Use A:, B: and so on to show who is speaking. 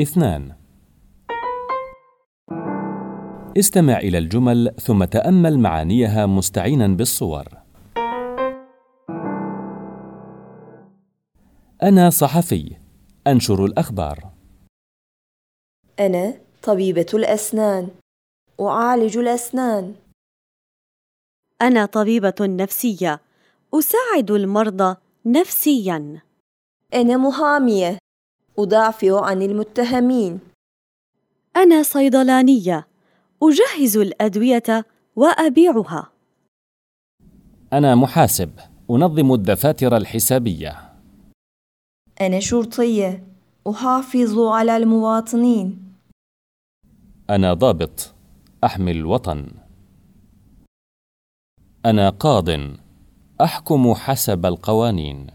A: اثنان. استمع إلى الجمل ثم تأمل معانيها مستعينا بالصور. أنا صحفي. أنشر الأخبار.
B: أنا طبيبة الأسنان. أعالج الأسنان.
C: أنا طبيبة نفسية. أساعد المرضى نفسياً.
B: أنا محامية أدافع عن المتهمين.
C: أنا صيدلانية. أجهز الأدوية وأبيعها.
A: أنا محاسب. أنظم الدفاتر الحسابية.
B: أنا شرطية. أحافظ على المواطنين.
A: أنا ضابط. أحمي الوطن. أنا قاض. أحكم حسب القوانين.